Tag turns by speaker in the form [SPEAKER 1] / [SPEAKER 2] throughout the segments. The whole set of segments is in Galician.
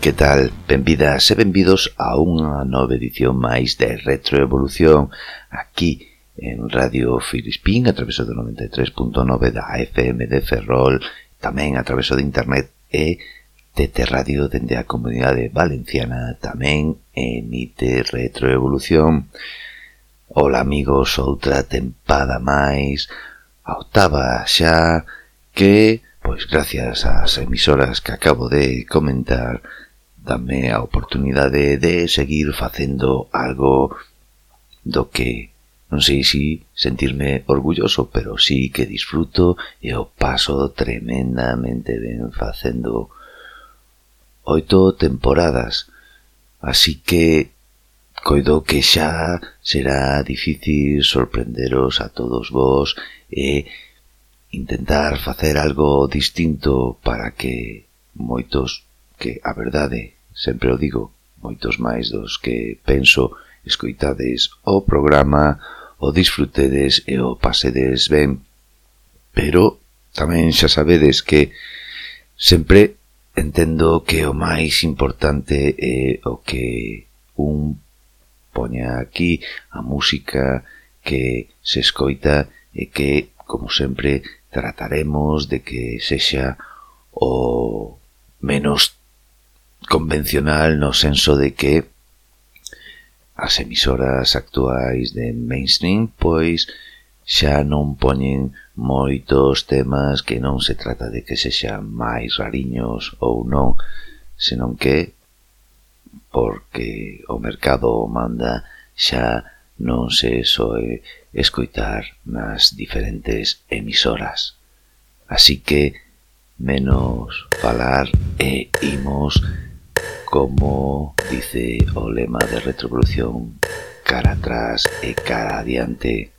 [SPEAKER 1] que tal? Benvidas e benvidos a unha nova edición máis de Retroevolución aquí en Radio Filispín a través do 93.9 da FM de Ferrol tamén a través de internet e TT Radio dende a Comunidade Valenciana tamén emite Retroevolución Ola amigos, outra tempada máis a octava xa que pois gracias ás emisoras que acabo de comentar, dame a oportunidade de seguir facendo algo do que non sei si sentirme orgulloso, pero sí que disfruto e o paso tremendamente ben facendo oito temporadas. Así que coido que xa será difícil sorprenderos a todos vos e intentar facer algo distinto para que moitos que a verdade sempre o digo, moitos máis dos que penso, escoitades o programa, o disfrutedes e o pasedes ben. Pero tamén xa sabedes que sempre entendo que o máis importante é o que un poña aquí a música que se escoita e que, como sempre, trataremos de que sexa o menos convencional no senso de que as emisoras actuais de mainstream pois xa non poñen moitos temas que non se trata de que sexan máis rariños ou non, senón que porque o mercado manda xa non se soe escoitar nas diferentes emisoras. Así que menos falar e imos como dice o lema de retrovolución cara atrás e cara adiante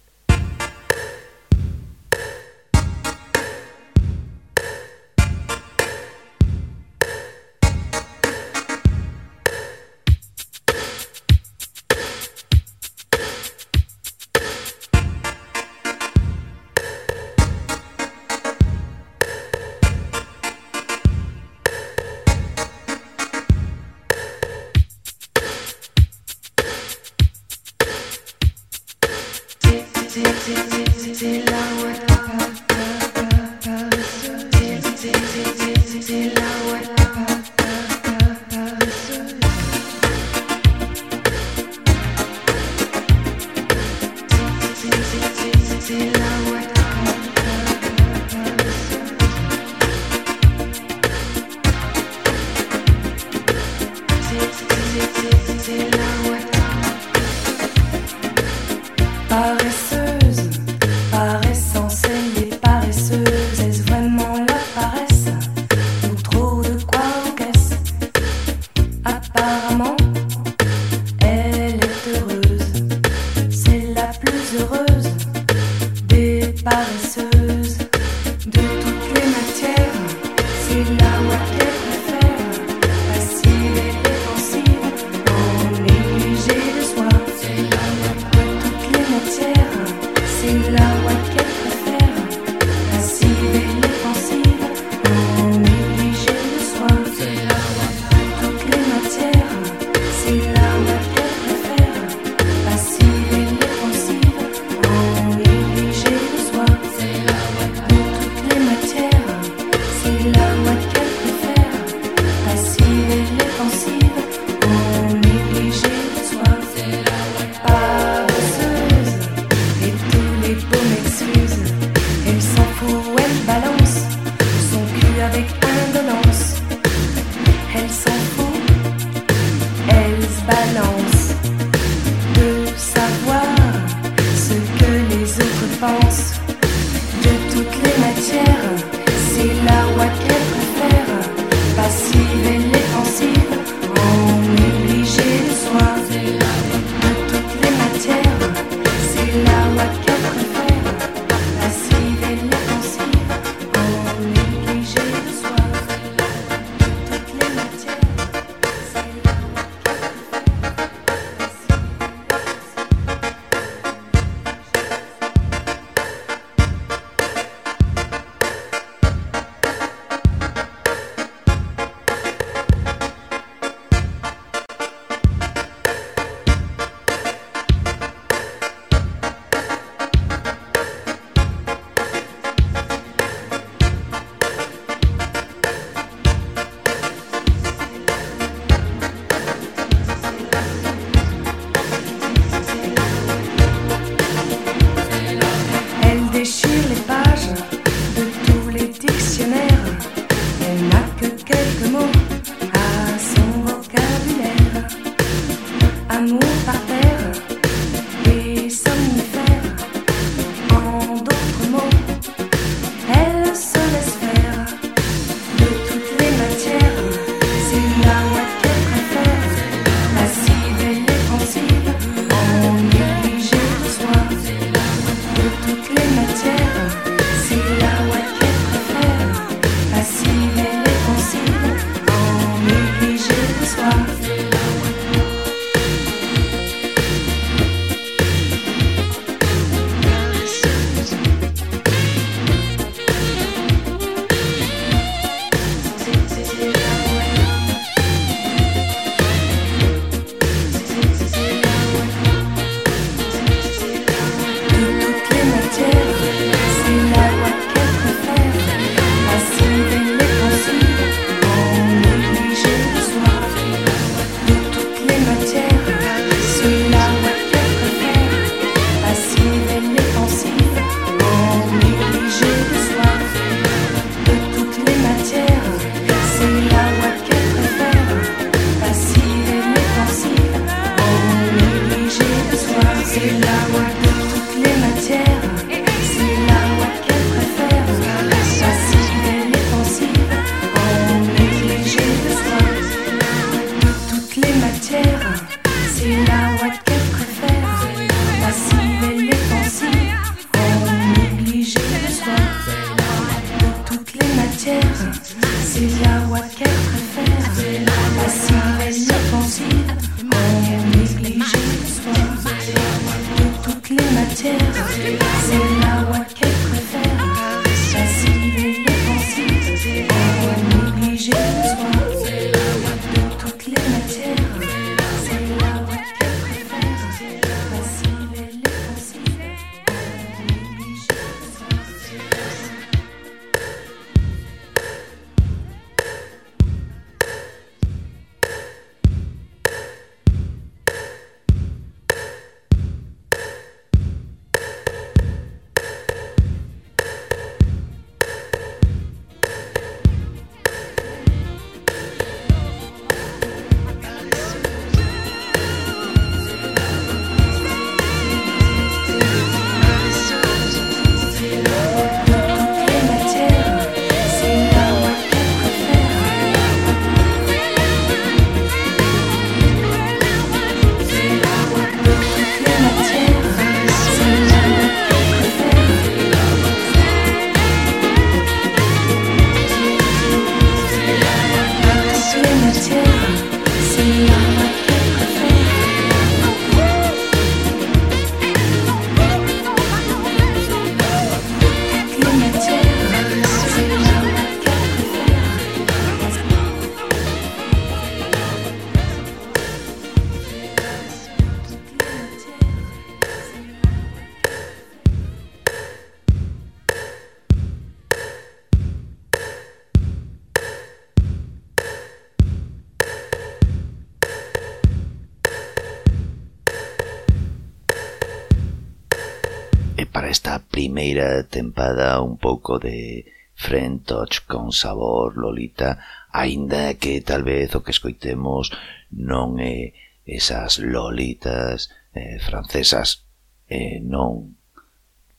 [SPEAKER 1] primeira tempada un pouco de French Touch con sabor Lolita, aínda que tal vez o que escoitemos non é esas Lolitas eh, francesas, eh, non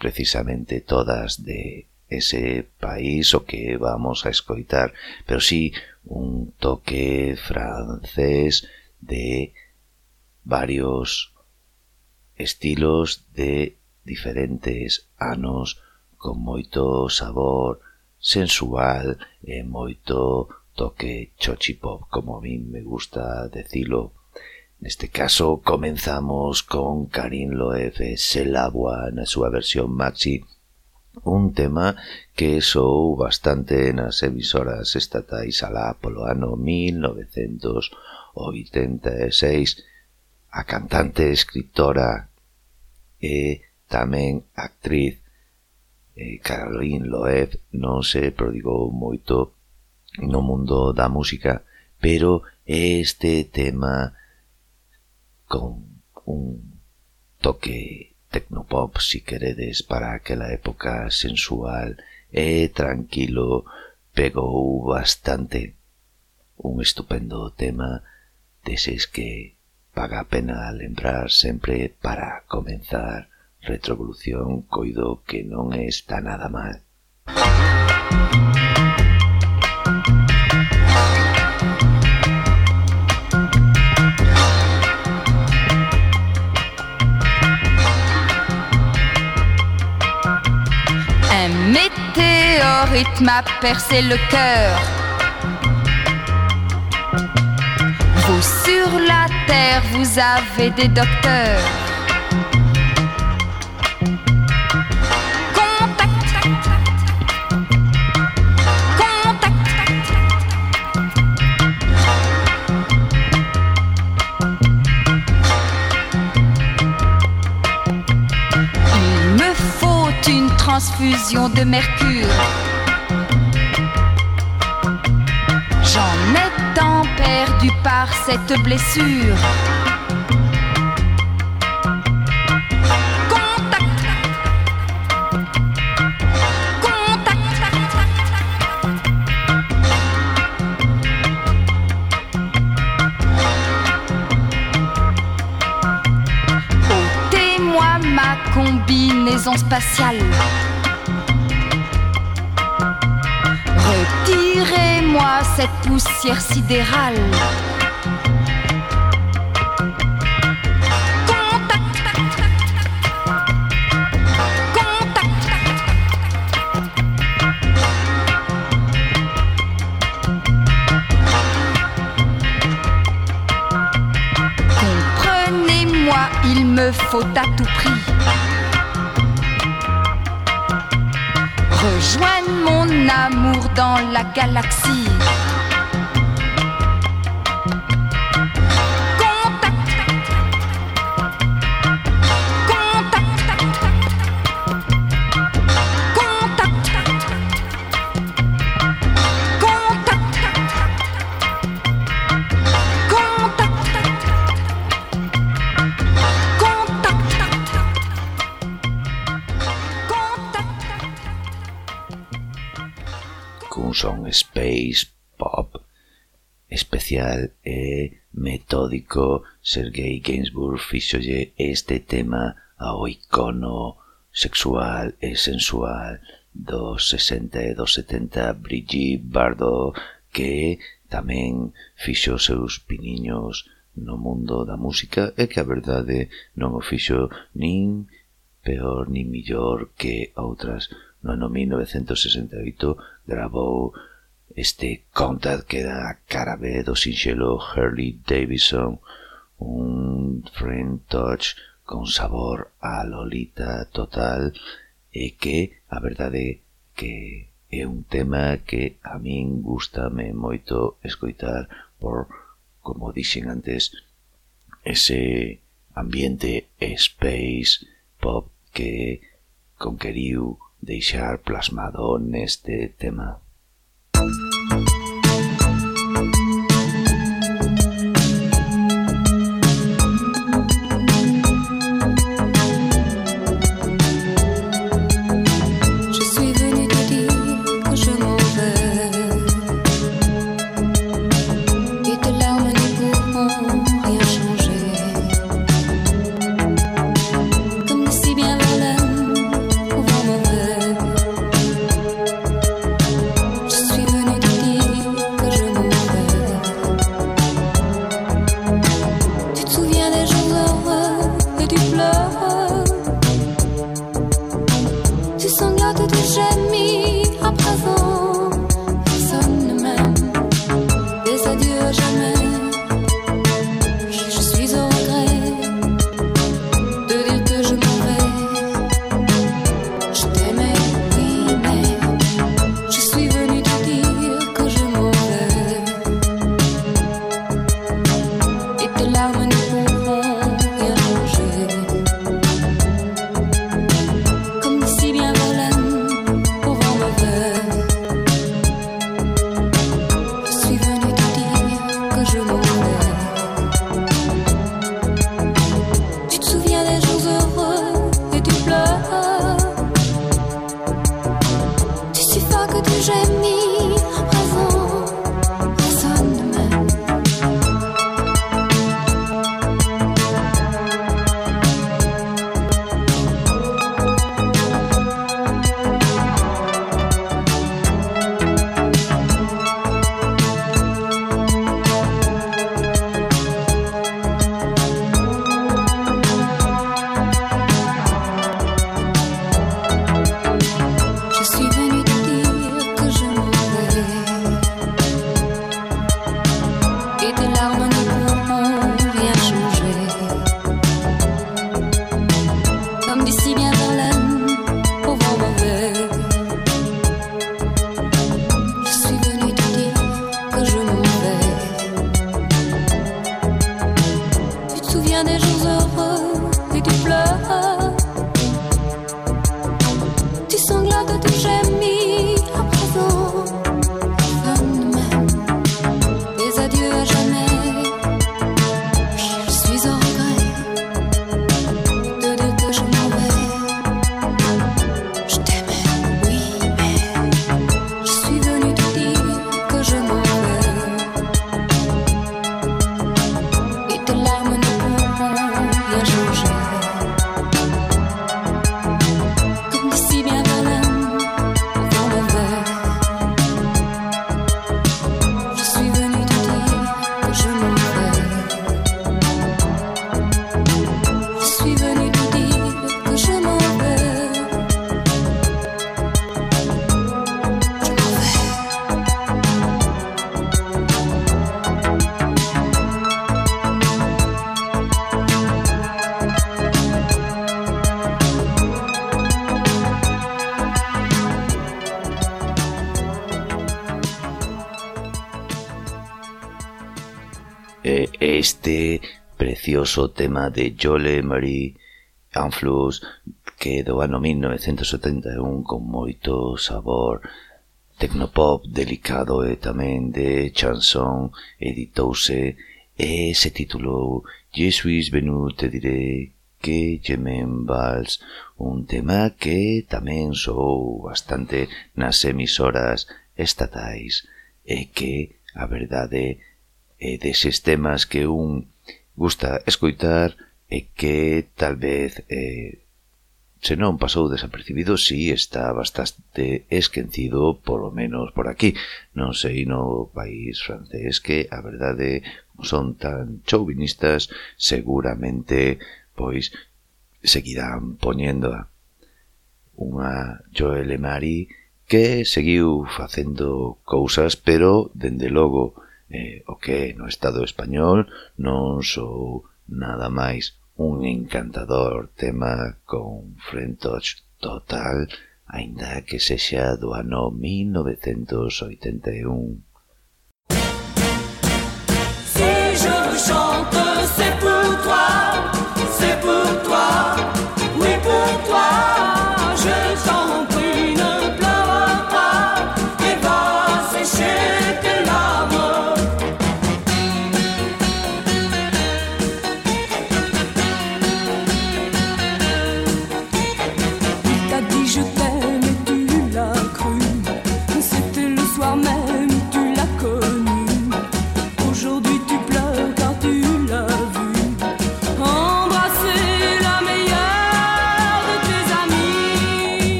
[SPEAKER 1] precisamente todas de ese país o que vamos a escoitar, pero sí un toque francés de varios estilos de diferentes anos con moito sabor sensual e moito toque chochipop, como a min me gusta decilo. Neste caso comenzamos con Karin Loef e Selagua na súa versión maxi un tema que sou bastante nas emisoras estatais alá polo ano 1986. A cantante, escritora e Tamén actriz eh, Caroline Loeb non se prodigou moito no mundo da música, pero este tema con un toque tecnopop, si queredes, para aquela época sensual e tranquilo, pegou bastante. Un estupendo tema deses que paga a pena lembrar sempre para comenzar Retrovolución coido que non está nada mal.
[SPEAKER 2] Un météorite m'a percé le cœur. Vous sur la terre, vous avez des docteurs. Transfusion de mercure. J'en ai tant perdu par cette blessure. Spatiale. Retirez-moi cette poussière sidérale. Il me faut à tout prix. Dans la galaxie.
[SPEAKER 1] especial e eh, metódico, Sergei Gainsbourg fixolle este tema ao icono sexual e sensual dos 60 e eh, dos 70 Brigitte Bardot que tamén fixo seus piniños no mundo da música e que a verdade non o fixo nin peor nin millor que outras. No ano 1968 grabou Este countdown queda a cara B do sinxelo Harley Davidson, un friend touch con sabor a lolita total e que, a verdade, que é un tema que a min gustame moito escoitar por, como dixen antes, ese ambiente space pop que conqueriu deixar plasmado neste tema.
[SPEAKER 3] 睡
[SPEAKER 1] 你。este precioso tema de Jole Marie Anflus que do ano 1971 con moito sabor tecnopop delicado e tamén de chanson editouse e se titulou Jesuis venu te diré que Yemen Vals, un tema que tamén sou bastante nas emisoras estatais e que, a verdade, eh, de sistemas que un gusta escoitar e que tal vez eh, se non pasou desapercibido, si está bastante esquecido, polo menos por aquí. Non sei no país francés que, a verdade, como son tan chauvinistas, seguramente, pois, seguirán poñéndoa. Unha Joel Mari que seguiu facendo cousas, pero, dende logo, eh, o que no Estado español non sou nada máis un encantador tema con frentos total, aínda que sexa do ano 1981.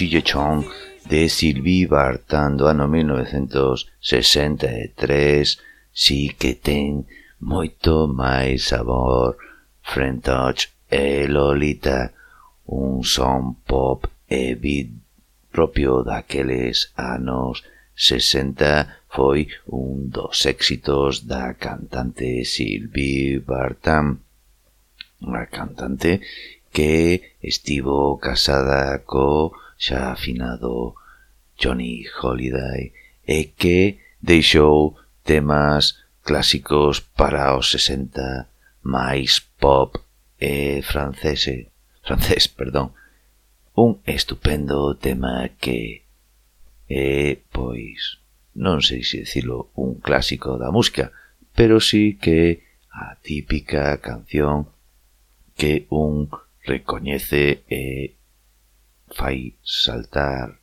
[SPEAKER 3] Sillechón de
[SPEAKER 1] Sylvie Vartan do ano 1963 si que ten moito máis sabor. Frentoch e Lolita un son pop e beat propio daqueles anos 60 foi un dos éxitos da cantante Sylvie Vartan. Unha cantante que estivo casada co xa afinado Johnny Holiday e que deixou temas clásicos para os 60 máis pop e francese, francés, eh, perdón. Un estupendo tema que é, pois, non sei se dicilo un clásico da música, pero sí que a típica canción que un recoñece e fai saltar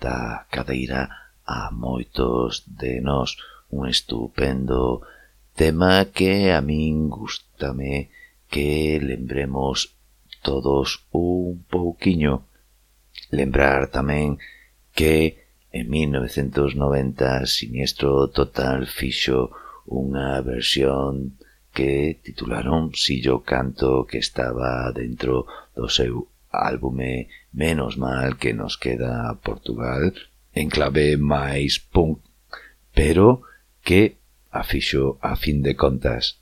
[SPEAKER 1] da cadeira a moitos de nós un estupendo tema que a min gustame que lembremos todos un pouquiño. Lembrar tamén que en 1990 Siniestro Total fixo unha versión que titularon Si yo canto que estaba dentro do seu álbume Menos mal que nos queda Portugal en clave máis punk, pero que a fixo a fin de contas.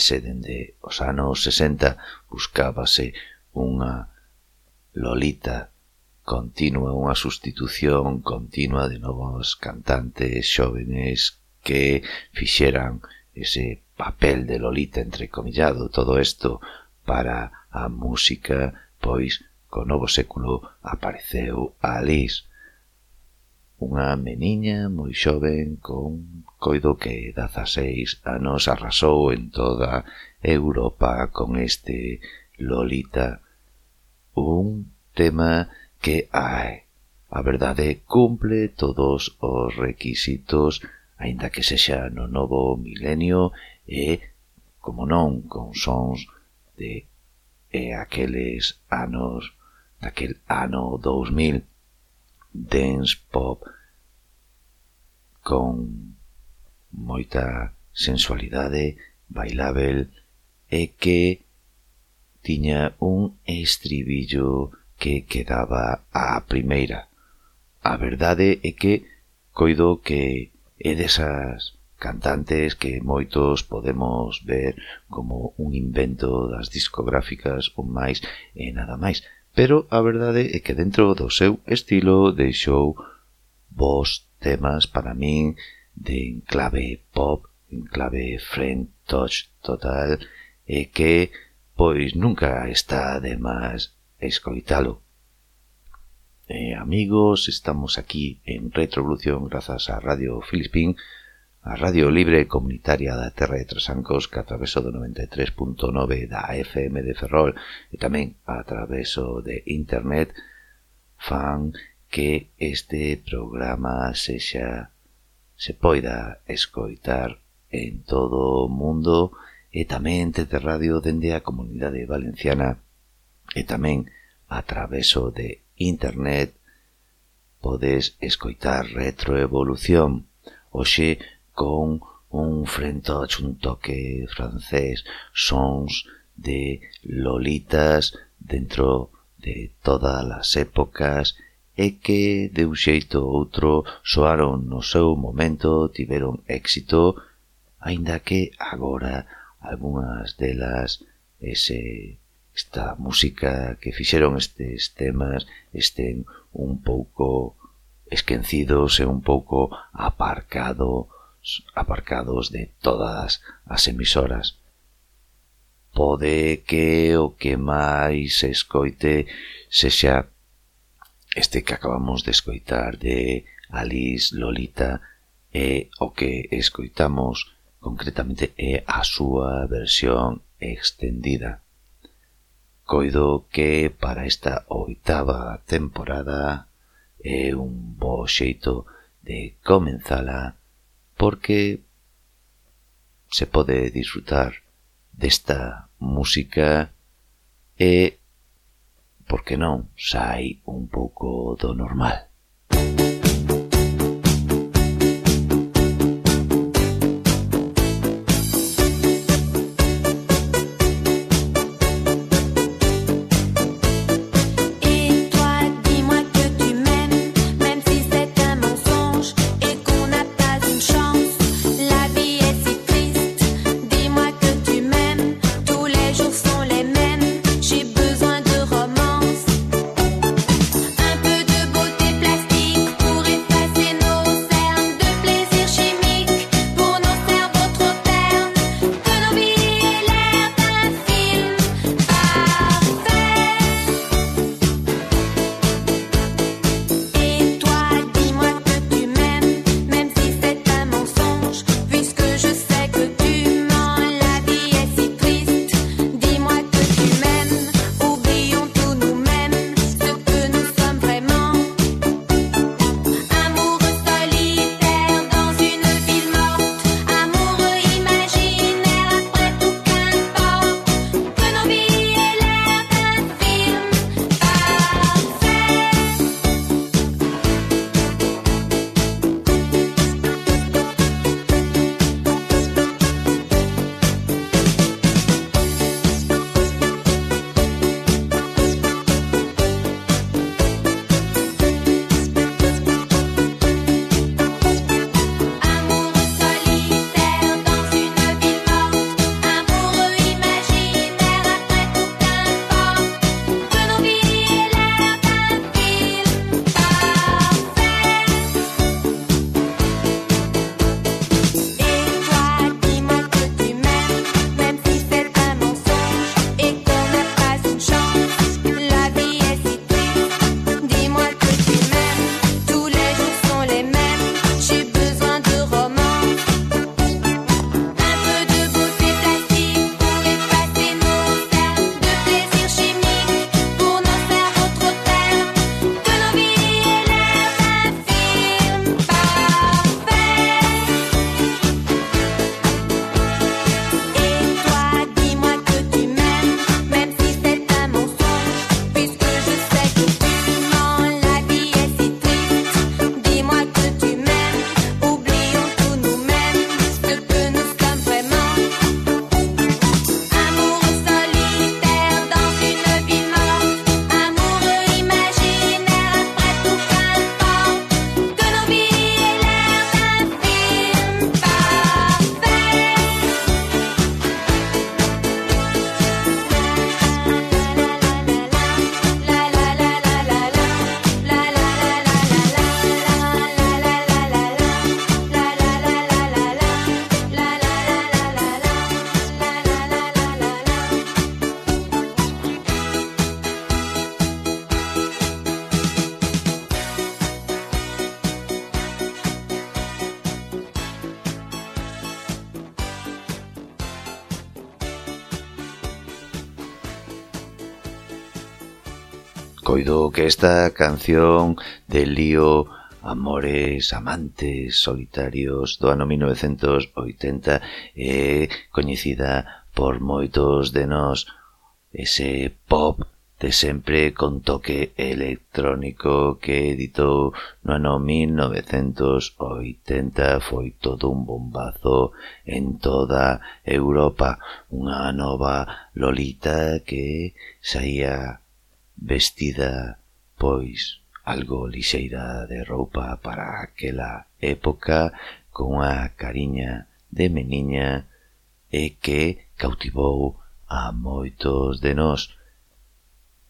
[SPEAKER 1] ese dende os anos 60 buscábase unha lolita continua, unha sustitución continua de novos cantantes xóvenes que fixeran ese papel de lolita entrecomillado, todo isto para a música, pois co novo século apareceu Alice, unha meniña moi xoven con Coido que dazaseis anos arrasou en toda Europa con este Lolita. Un tema que, ai, a verdade cumple todos os requisitos, aínda que sexa no novo milenio e, como non, con sons de e aqueles anos daquel ano 2000 dance pop con moita sensualidade bailábel e que tiña un estribillo que quedaba a primeira. A verdade é que coido que é desas cantantes que moitos podemos ver como un invento das discográficas ou máis e nada máis. Pero a verdade é que dentro do seu estilo deixou vos temas para min de enclave pop, enclave front touch total, e que, pois, nunca está de máis escoitalo. E, amigos, estamos aquí en Retrovolución grazas a Radio Filispín, a Radio Libre Comunitaria da Terra de Trasancos que atraveso do 93.9 da FM de Ferrol e tamén a traveso de Internet fan que este programa sexa se poida escoitar en todo o mundo e tamén desde radio dende a comunidade valenciana e tamén a traveso de internet podes escoitar retroevolución hoxe con un frentoch, un toque francés, sons de lolitas dentro de todas as épocas e que, de un xeito ou outro, soaron no seu momento, tiveron éxito, aínda que agora algunhas delas ese esta música que fixeron estes temas estén un pouco esquecidos e un pouco aparcado aparcados de todas as emisoras. Pode que o que máis escoite sexa Este que acabamos de escoitar de Alice Lolita e o que escoitamos concretamente é a súa versión extendida. Coido que para esta oitava temporada é un bo xeito de comenzala porque se pode disfrutar desta música e porque non sai un pouco do normal.
[SPEAKER 4] Que esta canción de lío Amores, amantes, solitarios do ano 1980 é coñecida por moitos de nós ese pop de sempre con toque electrónico que editou no ano 1980 foi todo un bombazo en toda Europa. Unha nova Lolita que saía vestida, pois, algo lixeira de roupa para aquela época, con a cariña de meniña e que cautivou a moitos de nós.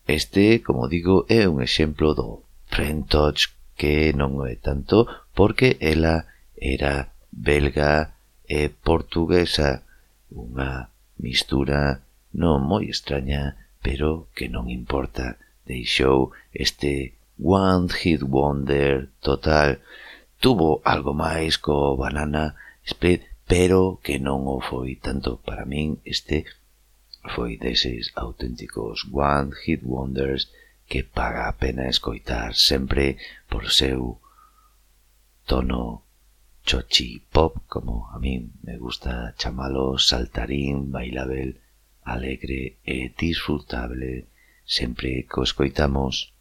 [SPEAKER 4] Este, como digo, é un exemplo do Frentoch que non é tanto porque ela era belga e portuguesa, unha mistura non moi extraña pero que non importa, deixou este One Hit Wonder total. Tuvo algo máis co Banana Split, pero que non o foi tanto para min este foi deses auténticos One Hit Wonders que paga a pena escoitar sempre por seu tono chochi pop, como a min me gusta chamalo, saltarín, bailabel, alegre e disfrutable sempre que o escoitamos.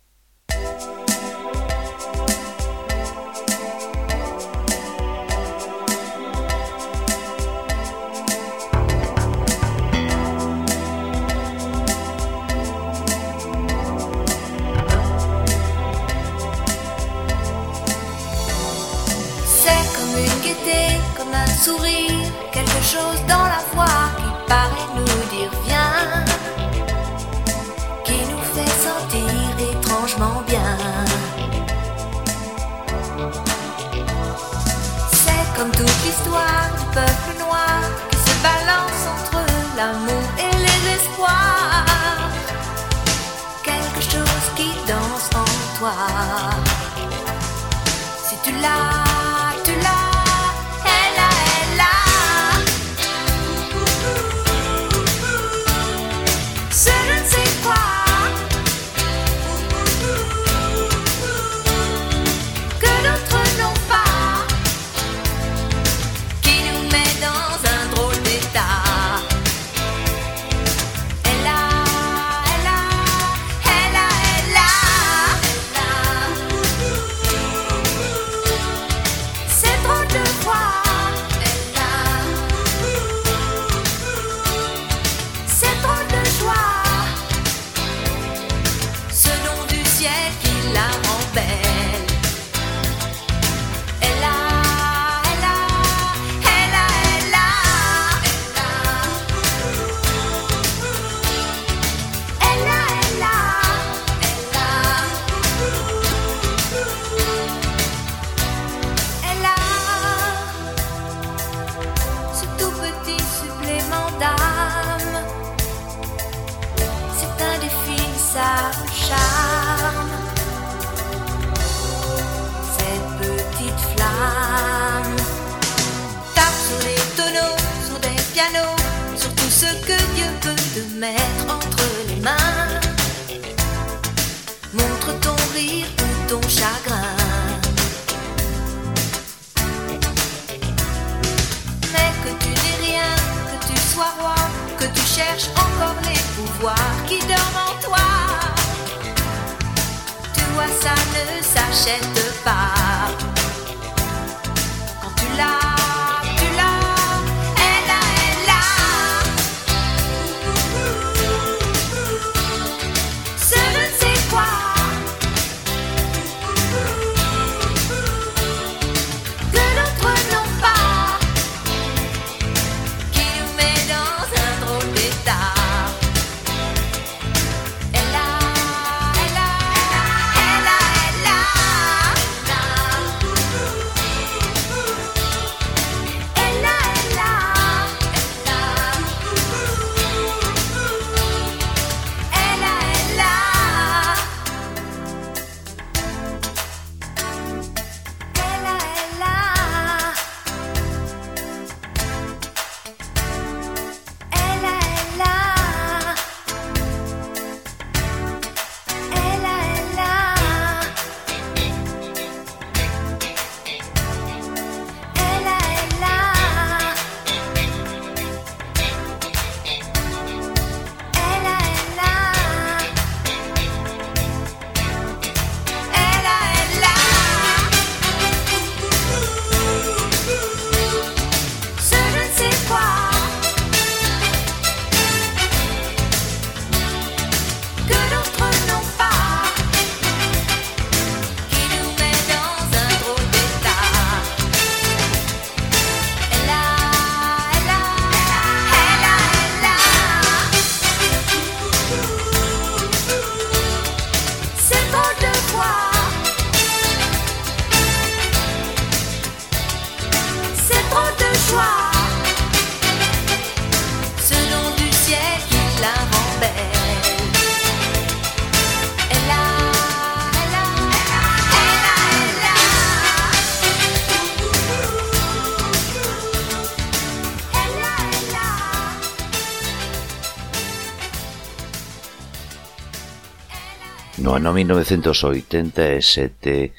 [SPEAKER 5] ano 1987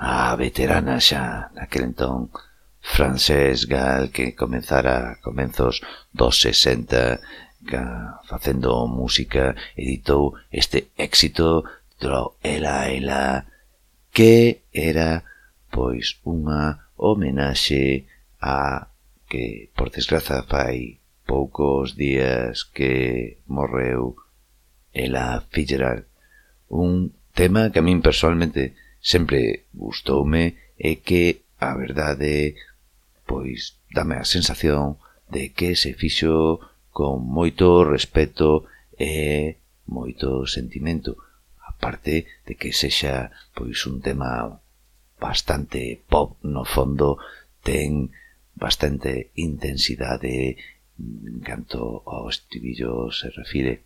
[SPEAKER 5] a veterana xa naquel entón Francés Gal que comenzara a comenzos dos 60 ca, facendo música editou este éxito tro ela ela que era pois unha homenaxe a que por desgraza fai poucos días que morreu ela Fitzgerald un tema que a min personalmente sempre gustoume e que, a verdade, pois dame a sensación de que se fixo con moito respeto e moito sentimento. Aparte de que sexa pois un tema bastante pop no fondo, ten bastante intensidade en canto ao estribillo se refire.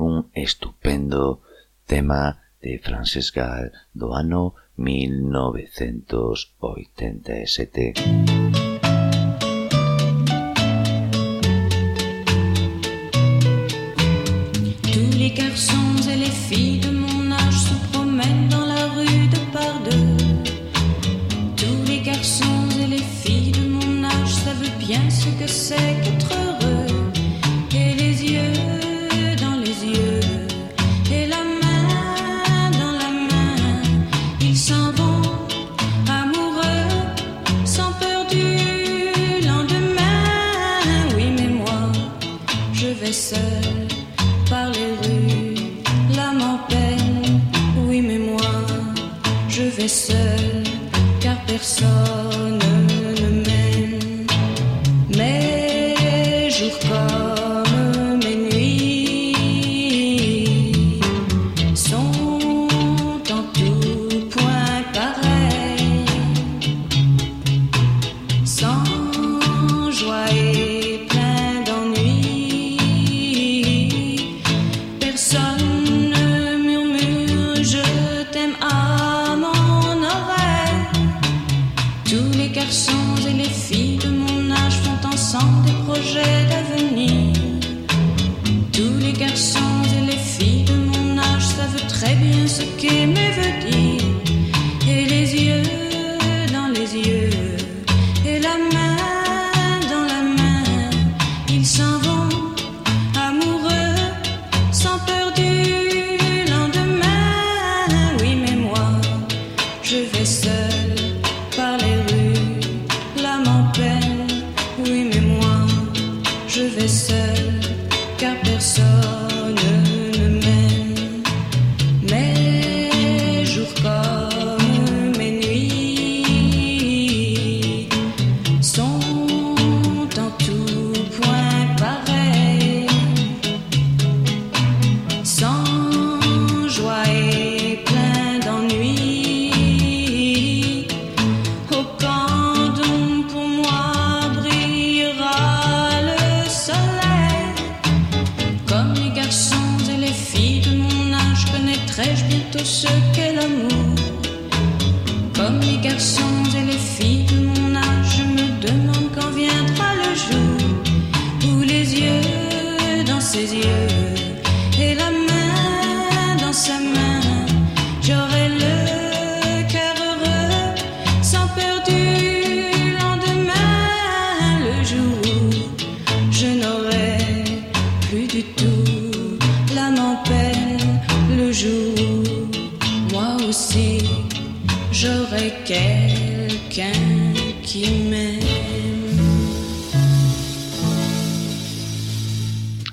[SPEAKER 5] Un estupendo tema de Frances Gall do ano 1987.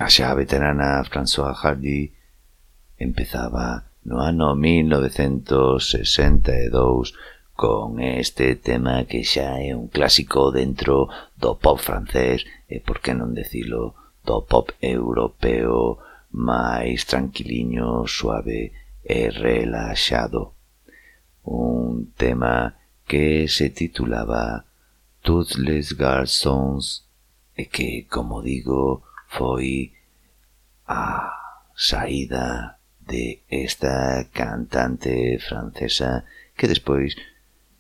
[SPEAKER 5] A xa veterana François Hardy empezaba no ano 1962 con este tema que xa é un clásico dentro do pop francés e, por que non decilo, do pop europeo máis tranquiliño, suave e relaxado. Un tema que se titulaba Toutes les garçons e que, como digo, foi a saída de esta cantante francesa que despois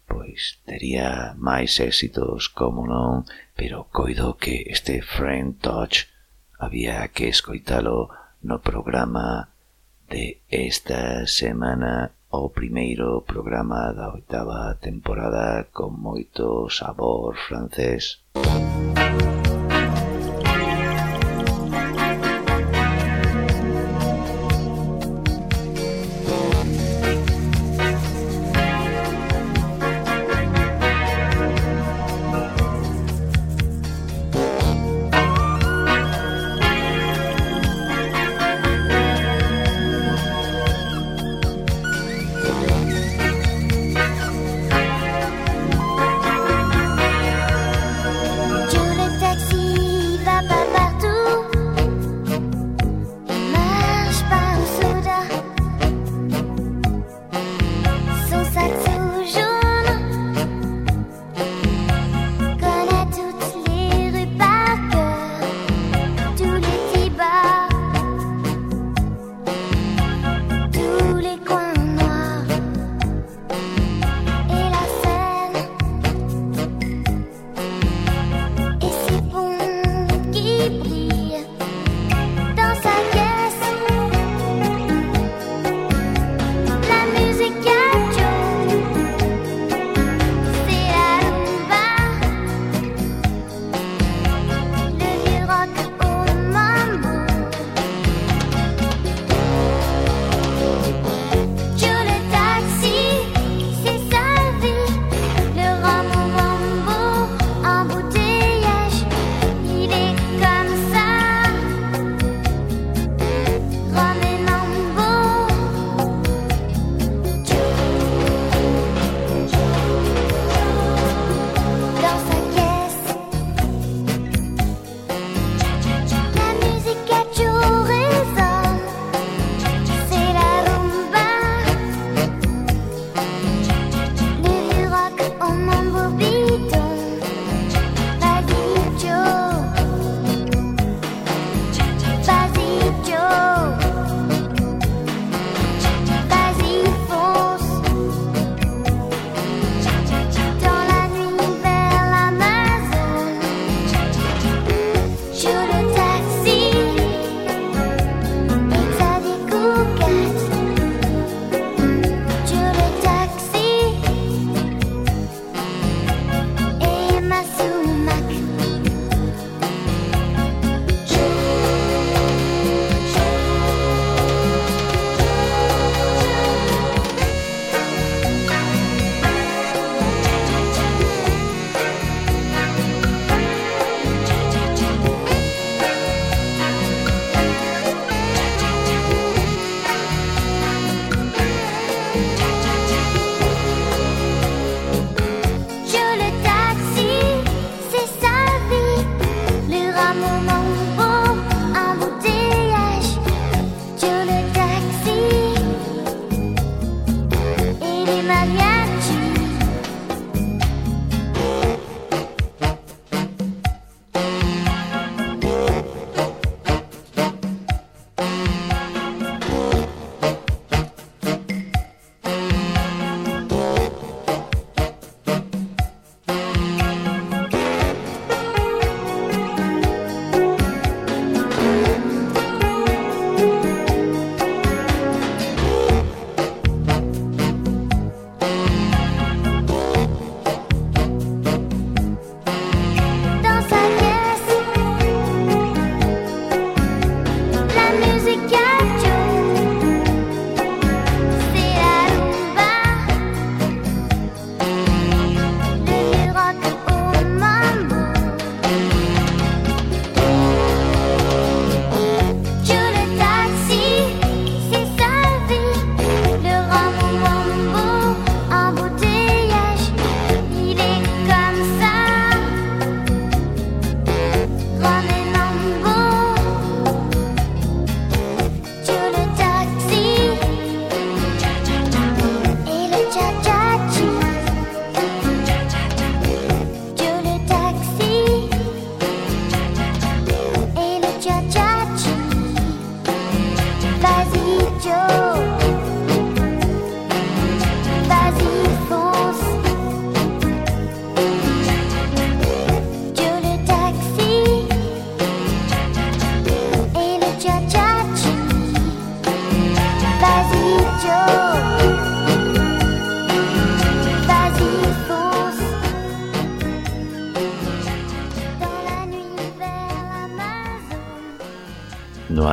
[SPEAKER 5] pois tería máis éxitos, como non, pero coido que este Friend Touch había que escoitalo no programa
[SPEAKER 6] de esta semana o primeiro programa da oitava temporada con moito sabor francés.
[SPEAKER 1] Música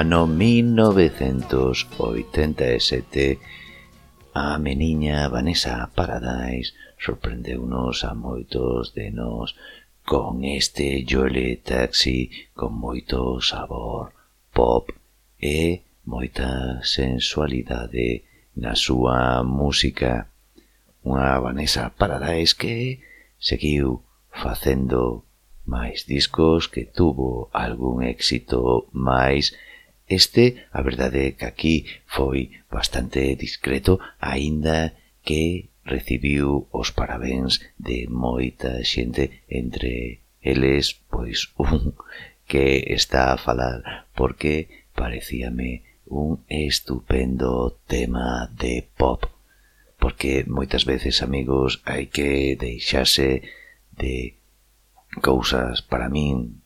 [SPEAKER 1] ano 1987 a meniña Vanessa Paradise sorprendeunos a moitos de nós con este Jolie Taxi con moito sabor pop e moita sensualidade na súa música. Unha Vanessa Paradise que seguiu facendo máis discos que tuvo algún éxito máis Este, a verdade é que aquí foi bastante discreto, aínda que recibiu os parabéns de moita xente entre eles, pois un que está a falar porque parecíame un estupendo tema de pop. Porque moitas veces, amigos, hai que deixarse de cousas para min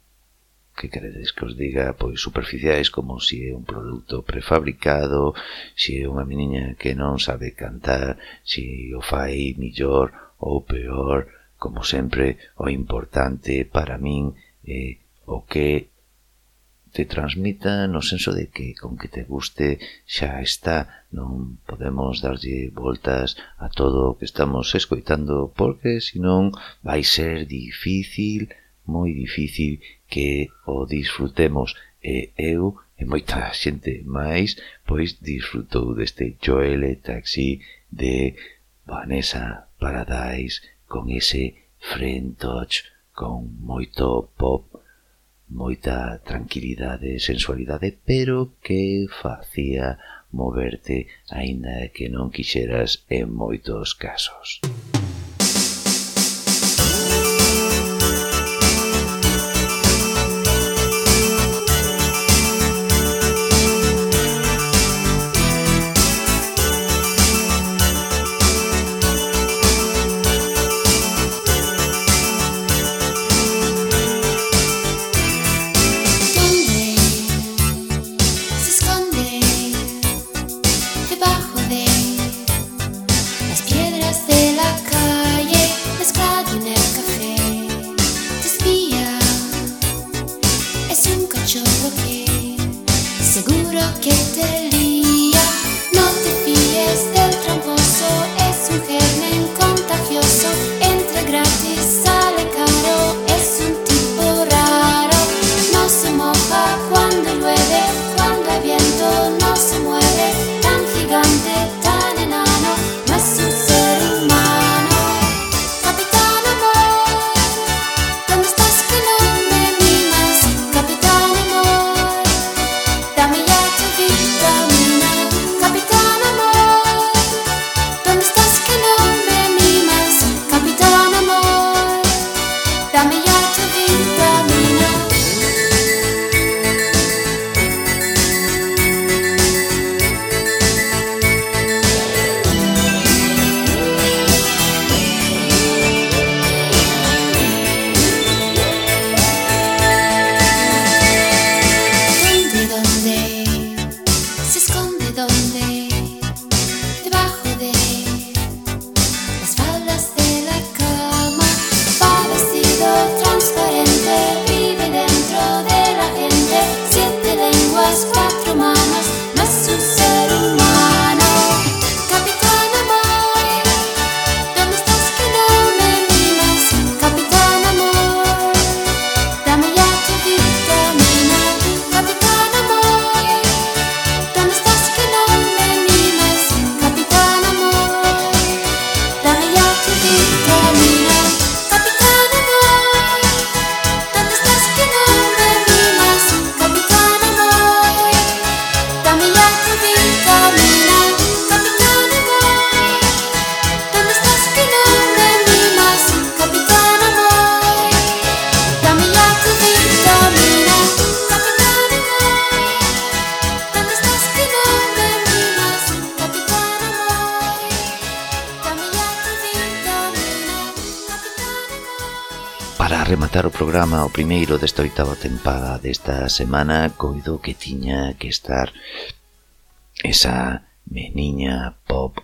[SPEAKER 1] que queredes que os diga, pois superficiais como si é un produto prefabricado, si é unha meniña que non sabe cantar, si o fai millor ou peor, como sempre, o importante para min é o que te transmita no senso de que con que te guste xa está, non podemos darlle voltas a todo o que estamos escoitando porque senón vai ser difícil, moi difícil que o disfrutemos e eu e moita xente máis pois disfrutou deste Joel Taxi de Vanessa Paradise con ese friend touch con moito pop moita tranquilidade e sensualidade pero que facía moverte aínda que non quixeras en moitos casos. Música primeiro desta oitava tempada desta semana coido que tiña que estar esa meniña pop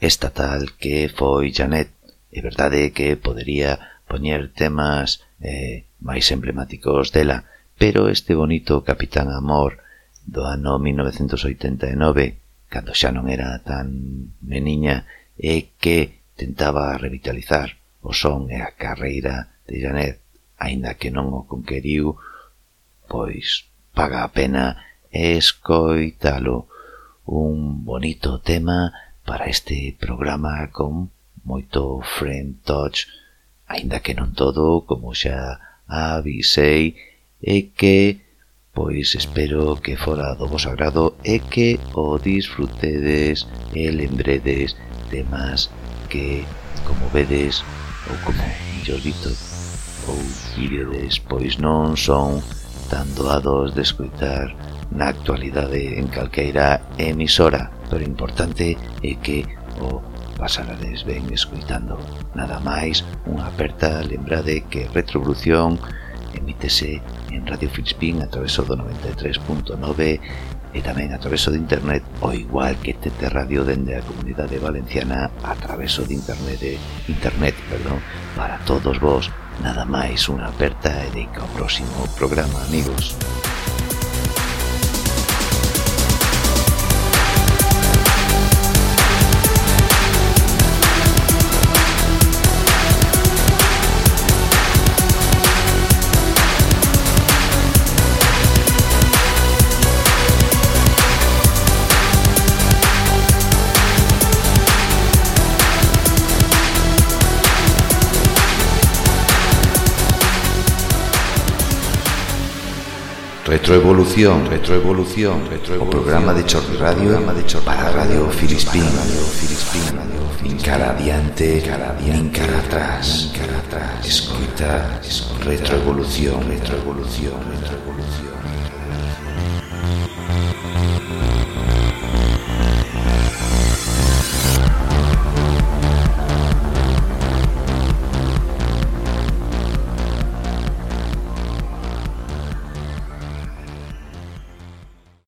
[SPEAKER 1] estatal que foi Janet. É verdade que podería poñer temas eh, máis emblemáticos dela, pero este bonito Capitán Amor do ano 1989, cando xa non era tan meniña, é que tentaba revitalizar o son e a carreira de Janet aínda que non o conqueriu, pois paga a pena escoitalo. Un bonito tema para este programa con moito friend touch, aínda que non todo, como xa avisei, e que pois espero que fora do vos agrado e que o disfrutedes e lembredes temas que, como vedes, ou como mellor dito, ou vídeos pois non son tan doados de escutar na actualidade en calqueira emisora, pero importante é que o pasarades ben escoitando. Nada máis, unha aperta lembrade que Retrovolución emítese en Radio Filspín a traveso do 93.9 e tamén a traveso de internet, o igual que TT Radio dende a Comunidade Valenciana a traveso de internet, de internet perdón, para todos vos Nada máis, unha aperta e dica ao próximo programa, amigos. Retroevolución, retroevolución, retroevolución. O programa de Chorri Radio, programa de Chorri para Radio Filispín, Radio Filispín, Radio Filispín. Cara adiante, cara adiante, cara atrás, cara atrás. Escuta, retroevolución, retroevolución, retroevolución.